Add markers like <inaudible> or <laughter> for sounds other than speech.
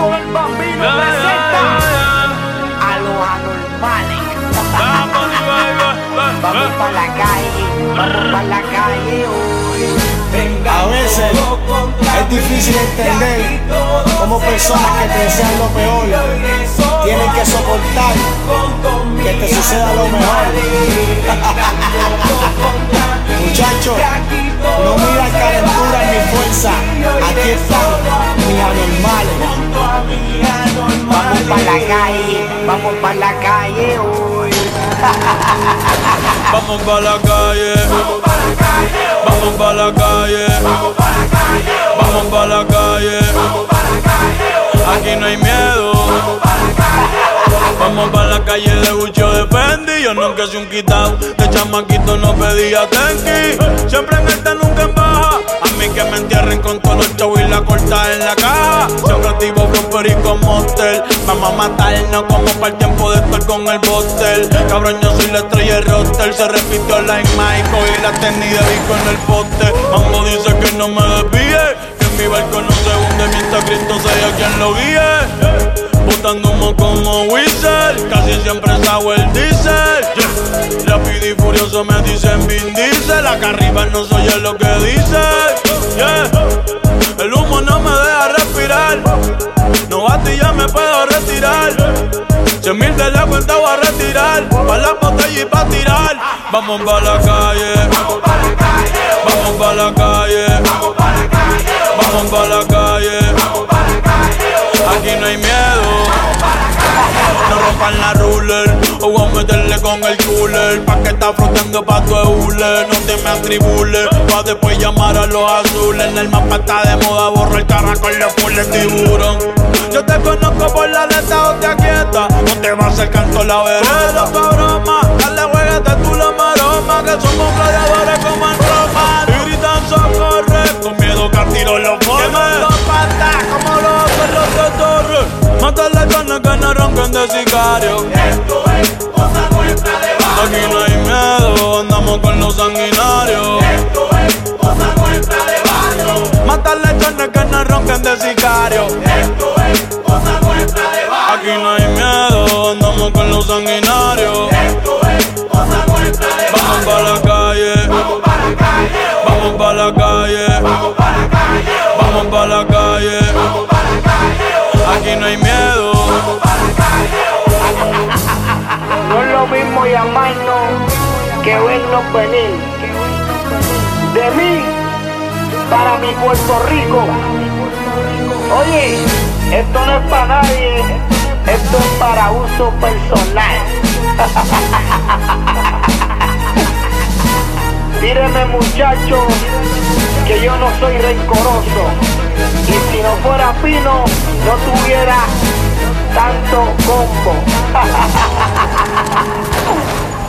El Bambino presenta a los anormales. Vamos para la calle, vamos para la calle hoy. A veces es difícil entender cómo personas que te desean lo peor tienen que soportar que te suceda lo mejor. <laughs> Muchachos, no mira calentura ni fuerza. Aquí están mis anormales. Vamos para la calle, vamos para la calle hoy. Vamos pa' la calle, vamos pa' la calle, vamos pa' la calle, aquí no hay miedo. Vamos pa' la calle de Gucci de Fendi Yo nunca soy un quitado, de chamaquito no pedía tenki Siempre en esta nunca en baja A mí que me entierren con todos los chavos y la corta en la caja Siempre activo con perico monster. Vamos a matarnos como para el tiempo de estar con el bóster Cabrón yo soy la estrella del roster. Se repitió la en Michael y la tenida disco en el poste. Mambo dice que no me desvíe Que en mi barco no se hunde mientras Cristo sea quien lo guíe. Botando humo como Whistle, casi siempre sabe el diesel. Rápido y furioso me dicen Vin Diesel. Acá arriba Cien mil de la cuenta voy a retirar. Pa' la botella y pa' tirar. Vamos pa' la calle. Vamos pa' la calle. Vamos pa' la calle. Vamos pa' la calle. Aquí no hay miedo. No rompan la ruler o voy a meterle con el cooler. Pa' que está flotando pa' tu hule. No te me atribules. Pa' después llamar a los azules. En el mapa está de moda, borra el caracol, le pule el tiburón. Yo te conozco por la letra o te aquieta. Te va a hacer canto la vereda. pa' broma, dale jueguete tú la maroma. Que somos gladiadores como en Roma. Y gritan socorre. Con miedo que a tiro los pone. Quemando patas como los los de torre. Mátale carne que no ronquen de sicario. Esto es cosa nuestra de Aquí no barrio. hay miedo, andamos con los sanguinarios. Esto es cosa nuestra de barrio. Mátale carne que no ronquen de sicario. Con los sanguinarios. Esto es cosa nuestra de Vamos barrio. pa' la calle, Vamos para la calle. vamos pa' la calle, Vamos para la calle. vamos pa' la calle. Vamos para la calle. Aquí no hay miedo. Vamos para la calle. No es lo mismo llamarnos que vernos venir. De mí para mi Puerto Rico. Oye, esto no es para nadie, para uso personal. <laughs> Míreme muchachos, que yo no soy rencoroso. Y si no fuera fino, no tuviera tanto combo. <laughs>